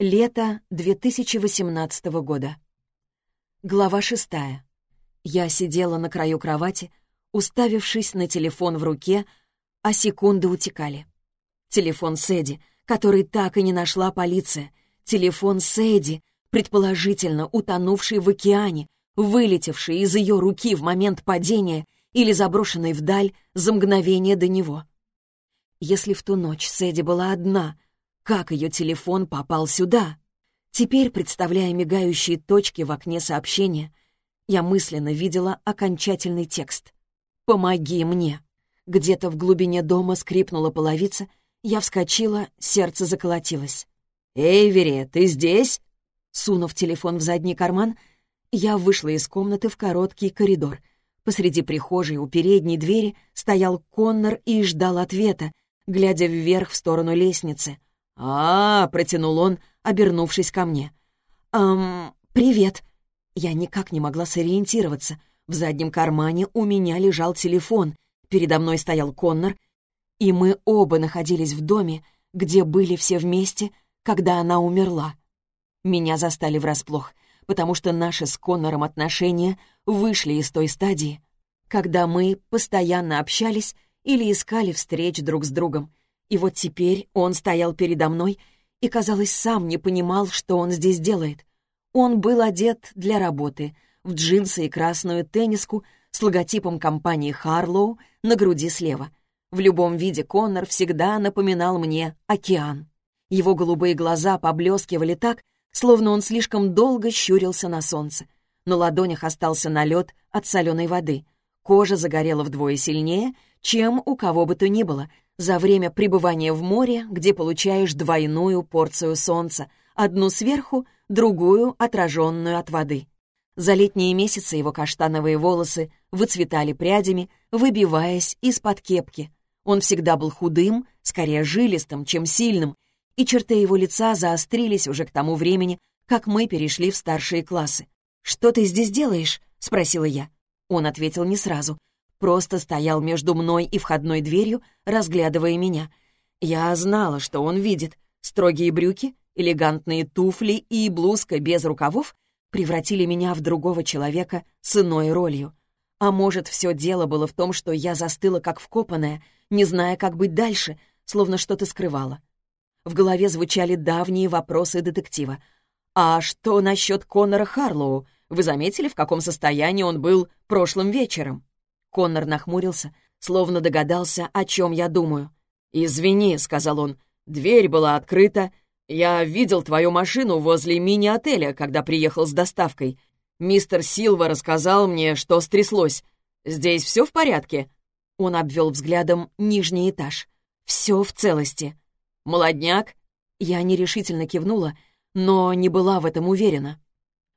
Лето 2018 года. Глава шестая. Я сидела на краю кровати, уставившись на телефон в руке, а секунды утекали. Телефон Сэдди, который так и не нашла полиция. Телефон Сэдди, предположительно утонувший в океане, вылетевший из ее руки в момент падения или заброшенный вдаль за мгновение до него. Если в ту ночь Сэдди была одна — как ее телефон попал сюда. Теперь, представляя мигающие точки в окне сообщения, я мысленно видела окончательный текст. «Помоги мне!» Где-то в глубине дома скрипнула половица, я вскочила, сердце заколотилось. «Эйвери, ты здесь?» Сунув телефон в задний карман, я вышла из комнаты в короткий коридор. Посреди прихожей у передней двери стоял Коннор и ждал ответа, глядя вверх в сторону лестницы — а, протянул он, обернувшись ко мне. «Эм, привет». Я никак не могла сориентироваться. В заднем кармане у меня лежал телефон, передо мной стоял Коннор, и мы оба находились в доме, где были все вместе, когда она умерла. Меня застали врасплох, потому что наши с Коннором отношения вышли из той стадии, когда мы постоянно общались или искали встреч друг с другом — и вот теперь он стоял передо мной и, казалось, сам не понимал, что он здесь делает. Он был одет для работы, в джинсы и красную тенниску с логотипом компании «Харлоу» на груди слева. В любом виде Коннор всегда напоминал мне океан. Его голубые глаза поблескивали так, словно он слишком долго щурился на солнце. На ладонях остался налет от соленой воды. Кожа загорела вдвое сильнее, чем у кого бы то ни было, за время пребывания в море, где получаешь двойную порцию солнца, одну сверху, другую отраженную от воды. За летние месяцы его каштановые волосы выцветали прядями, выбиваясь из-под кепки. Он всегда был худым, скорее жилистым, чем сильным, и черты его лица заострились уже к тому времени, как мы перешли в старшие классы. «Что ты здесь делаешь?» — спросила я. Он ответил не сразу — просто стоял между мной и входной дверью, разглядывая меня. Я знала, что он видит. Строгие брюки, элегантные туфли и блузка без рукавов превратили меня в другого человека с иной ролью. А может, все дело было в том, что я застыла как вкопанная, не зная, как быть дальше, словно что-то скрывала. В голове звучали давние вопросы детектива. «А что насчет Коннора Харлоу? Вы заметили, в каком состоянии он был прошлым вечером?» Коннор нахмурился, словно догадался, о чем я думаю. «Извини», — сказал он, — «дверь была открыта. Я видел твою машину возле мини-отеля, когда приехал с доставкой. Мистер Силва рассказал мне, что стряслось. Здесь все в порядке?» Он обвел взглядом нижний этаж. «Все в целости». «Молодняк?» Я нерешительно кивнула, но не была в этом уверена.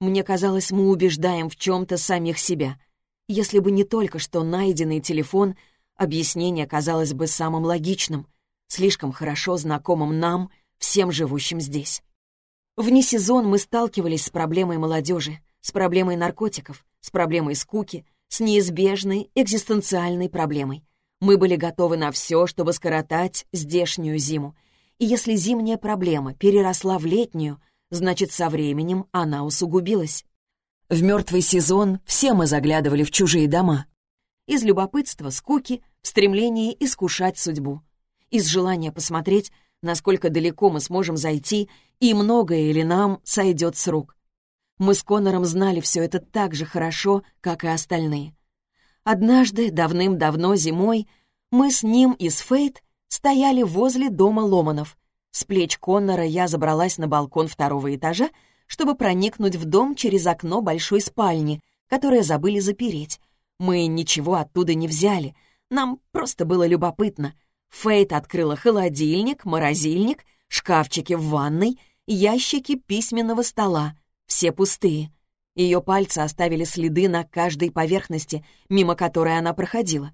Мне казалось, мы убеждаем в чем-то самих себя — если бы не только что найденный телефон, объяснение казалось бы самым логичным, слишком хорошо знакомым нам, всем живущим здесь. Вне сезон мы сталкивались с проблемой молодежи, с проблемой наркотиков, с проблемой скуки, с неизбежной экзистенциальной проблемой. Мы были готовы на все, чтобы скоротать здешнюю зиму. И если зимняя проблема переросла в летнюю, значит, со временем она усугубилась. В мертвый сезон все мы заглядывали в чужие дома. Из любопытства, скуки, в стремлении искушать судьбу. Из желания посмотреть, насколько далеко мы сможем зайти и многое ли нам сойдет с рук. Мы с Конором знали все это так же хорошо, как и остальные. Однажды, давным-давно зимой, мы с ним и с Фейт стояли возле дома Ломанов. С плеч Коннора я забралась на балкон второго этажа чтобы проникнуть в дом через окно большой спальни, которое забыли запереть. Мы ничего оттуда не взяли, нам просто было любопытно. Фейт открыла холодильник, морозильник, шкафчики в ванной, ящики письменного стола, все пустые. Ее пальцы оставили следы на каждой поверхности, мимо которой она проходила.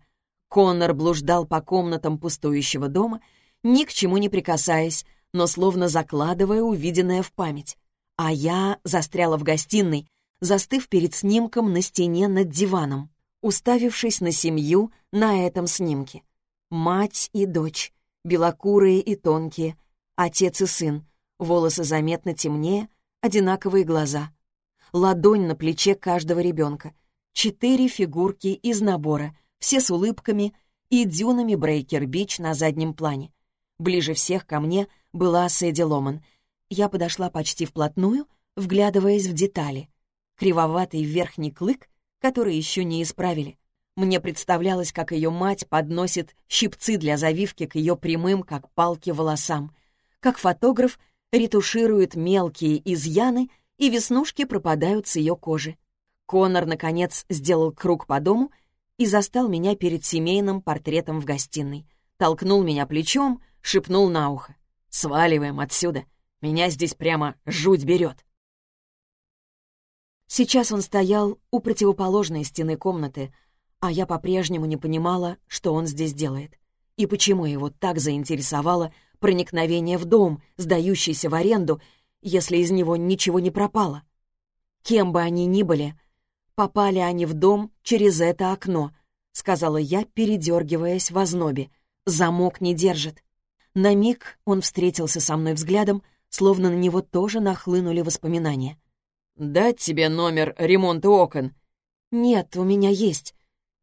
Коннор блуждал по комнатам пустующего дома, ни к чему не прикасаясь, но словно закладывая увиденное в память. А я застряла в гостиной, застыв перед снимком на стене над диваном, уставившись на семью на этом снимке. Мать и дочь, белокурые и тонкие, отец и сын, Волосы заметно темнее, одинаковые глаза. Ладонь на плече каждого ребенка. Четыре фигурки из набора, все с улыбками и дюнами Брейкер-Бич на заднем плане. Ближе всех ко мне была Сэди Ломан. Я подошла почти вплотную, вглядываясь в детали. Кривоватый верхний клык, который еще не исправили. Мне представлялось, как ее мать подносит щипцы для завивки к ее прямым, как палки, волосам, как фотограф ретуширует мелкие изъяны, и веснушки пропадают с ее кожи. Конор, наконец, сделал круг по дому и застал меня перед семейным портретом в гостиной. Толкнул меня плечом, шепнул на ухо. «Сваливаем отсюда. Меня здесь прямо жуть берет». Сейчас он стоял у противоположной стены комнаты, а я по-прежнему не понимала, что он здесь делает. И почему его так заинтересовало проникновение в дом, сдающийся в аренду, если из него ничего не пропало. Кем бы они ни были, попали они в дом через это окно, сказала я, передергиваясь в ознобе. Замок не держит. На миг он встретился со мной взглядом, словно на него тоже нахлынули воспоминания. «Дать тебе номер ремонта окон?» «Нет, у меня есть».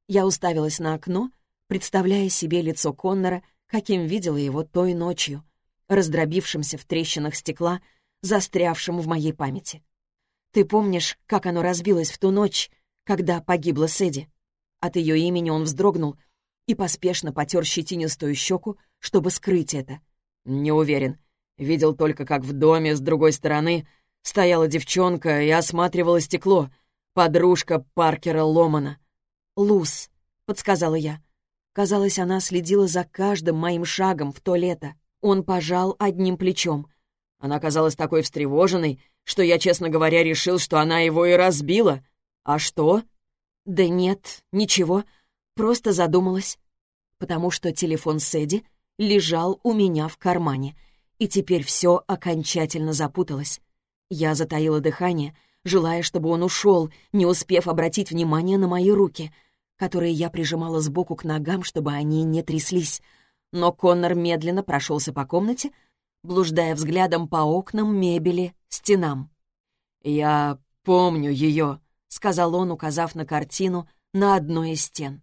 Я уставилась на окно, представляя себе лицо Коннора, каким видела его той ночью, раздробившимся в трещинах стекла, застрявшим в моей памяти. Ты помнишь, как оно разбилось в ту ночь, когда погибла Сэдди? От ее имени он вздрогнул и поспешно потер щетинистую щеку, чтобы скрыть это. «Не уверен. Видел только, как в доме с другой стороны стояла девчонка и осматривала стекло. Подружка Паркера Ломана». «Луз», — подсказала я. Казалось, она следила за каждым моим шагом в то лето. Он пожал одним плечом. Она казалась такой встревоженной, что я, честно говоря, решил, что она его и разбила. А что? Да нет, ничего. Просто задумалась. Потому что телефон Сэдди лежал у меня в кармане. И теперь все окончательно запуталось. Я затаила дыхание, желая, чтобы он ушел, не успев обратить внимание на мои руки — которые я прижимала сбоку к ногам, чтобы они не тряслись. Но Коннор медленно прошелся по комнате, блуждая взглядом по окнам, мебели, стенам. «Я помню ее», — сказал он, указав на картину на одной из стен.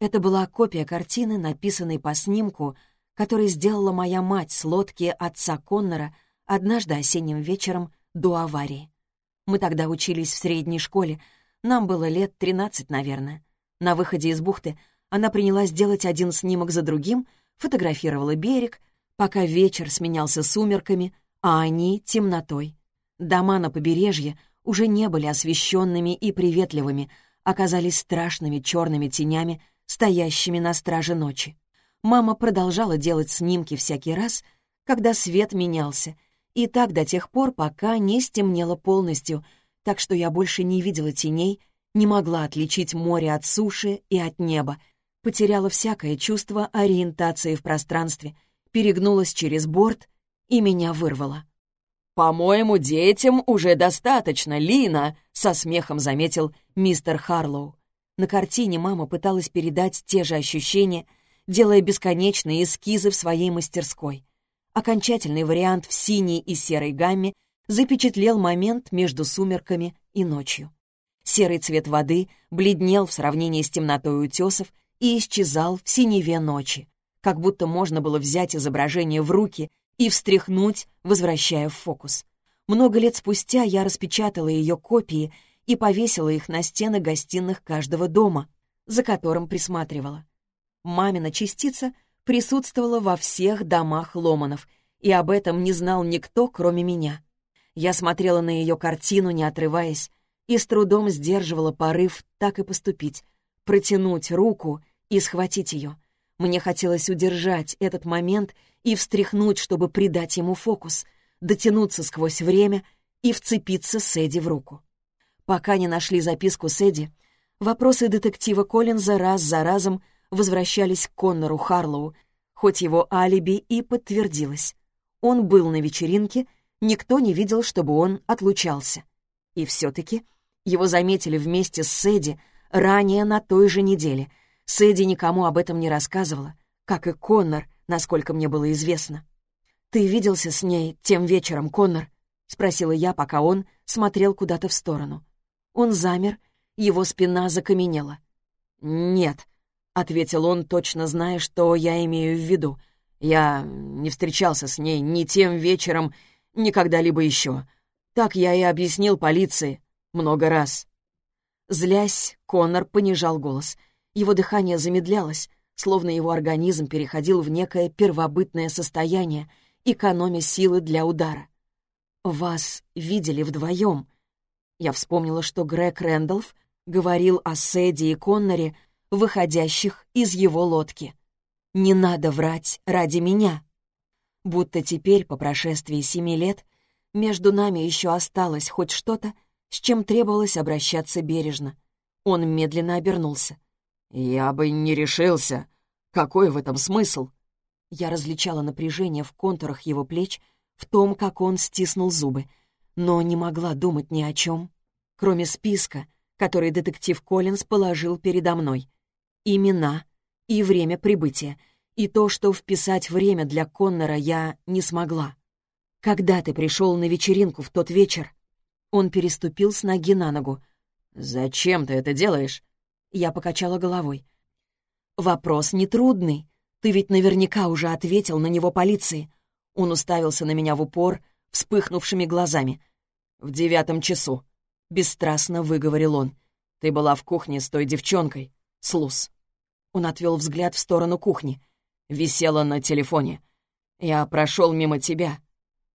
Это была копия картины, написанной по снимку, который сделала моя мать с лодки отца Коннора однажды осенним вечером до аварии. Мы тогда учились в средней школе, нам было лет тринадцать, наверное. На выходе из бухты она принялась делать один снимок за другим, фотографировала берег, пока вечер сменялся сумерками, а они — темнотой. Дома на побережье уже не были освещенными и приветливыми, оказались страшными черными тенями, стоящими на страже ночи. Мама продолжала делать снимки всякий раз, когда свет менялся, и так до тех пор, пока не стемнело полностью, так что я больше не видела теней не могла отличить море от суши и от неба, потеряла всякое чувство ориентации в пространстве, перегнулась через борт и меня вырвала. «По-моему, детям уже достаточно, Лина», — со смехом заметил мистер Харлоу. На картине мама пыталась передать те же ощущения, делая бесконечные эскизы в своей мастерской. Окончательный вариант в синей и серой гамме запечатлел момент между сумерками и ночью. Серый цвет воды бледнел в сравнении с темнотой утесов и исчезал в синеве ночи, как будто можно было взять изображение в руки и встряхнуть, возвращая в фокус. Много лет спустя я распечатала ее копии и повесила их на стены гостиных каждого дома, за которым присматривала. Мамина частица присутствовала во всех домах Ломанов, и об этом не знал никто, кроме меня. Я смотрела на ее картину, не отрываясь, и с трудом сдерживала порыв так и поступить, протянуть руку и схватить ее. Мне хотелось удержать этот момент и встряхнуть, чтобы придать ему фокус, дотянуться сквозь время и вцепиться Сэдди в руку. Пока не нашли записку Сэдди, вопросы детектива Коллинза раз за разом возвращались к Коннору Харлоу, хоть его алиби и подтвердилось. Он был на вечеринке, никто не видел, чтобы он отлучался. И все-таки его заметили вместе с Сэдди ранее на той же неделе. Сэдди никому об этом не рассказывала, как и Коннор, насколько мне было известно. «Ты виделся с ней тем вечером, Коннор?» — спросила я, пока он смотрел куда-то в сторону. Он замер, его спина закаменела. «Нет», — ответил он, точно зная, что я имею в виду. «Я не встречался с ней ни тем вечером, ни когда-либо еще. Так я и объяснил полиции много раз». Злясь, Коннор понижал голос. Его дыхание замедлялось, словно его организм переходил в некое первобытное состояние, экономя силы для удара. «Вас видели вдвоем?» Я вспомнила, что Грег Рэндалф говорил о Сэдди и Конноре, выходящих из его лодки. «Не надо врать ради меня!» Будто теперь, по прошествии семи лет, между нами еще осталось хоть что-то, с чем требовалось обращаться бережно. Он медленно обернулся. «Я бы не решился. Какой в этом смысл?» Я различала напряжение в контурах его плеч, в том, как он стиснул зубы, но не могла думать ни о чем, кроме списка, который детектив Коллинз положил передо мной. Имена и время прибытия, и то, что вписать время для Коннора я не смогла. «Когда ты пришел на вечеринку в тот вечер?» Он переступил с ноги на ногу. «Зачем ты это делаешь?» Я покачала головой. «Вопрос нетрудный. Ты ведь наверняка уже ответил на него полиции». Он уставился на меня в упор, вспыхнувшими глазами. «В девятом часу», — бесстрастно выговорил он. «Ты была в кухне с той девчонкой, Слус». Он отвел взгляд в сторону кухни. Висела на телефоне. «Я прошел мимо тебя».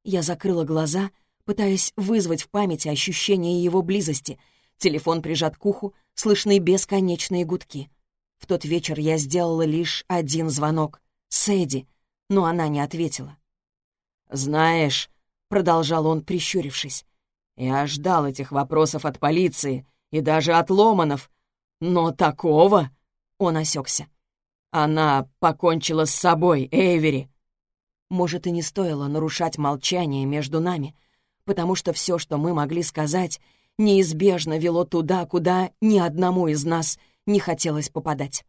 Я закрыла глаза, пытаясь вызвать в памяти ощущение его близости. Телефон прижат к уху, слышны бесконечные гудки. В тот вечер я сделала лишь один звонок. Сэдди, но она не ответила. «Знаешь», — продолжал он, прищурившись, «я ждал этих вопросов от полиции и даже от Ломанов, но такого...» — он осекся. «Она покончила с собой, Эйвери». Может, и не стоило нарушать молчание между нами, потому что все, что мы могли сказать, неизбежно вело туда, куда ни одному из нас — не хотелось попадать.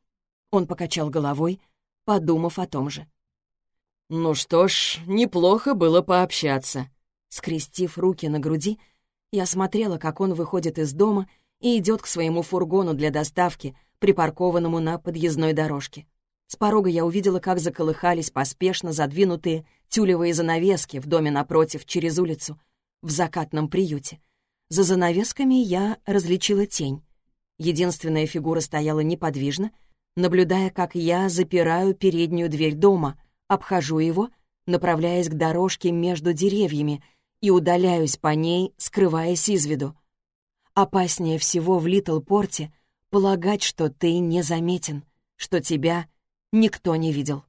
Он покачал головой, подумав о том же. «Ну что ж, неплохо было пообщаться». Скрестив руки на груди, я смотрела, как он выходит из дома и идет к своему фургону для доставки, припаркованному на подъездной дорожке. С порога я увидела, как заколыхались поспешно задвинутые тюлевые занавески в доме напротив, через улицу, в закатном приюте. За занавесками я различила тень. Единственная фигура стояла неподвижно, наблюдая, как я запираю переднюю дверь дома, обхожу его, направляясь к дорожке между деревьями и удаляюсь по ней, скрываясь из виду. Опаснее всего в Литл-Порте полагать, что ты незаметен, что тебя никто не видел.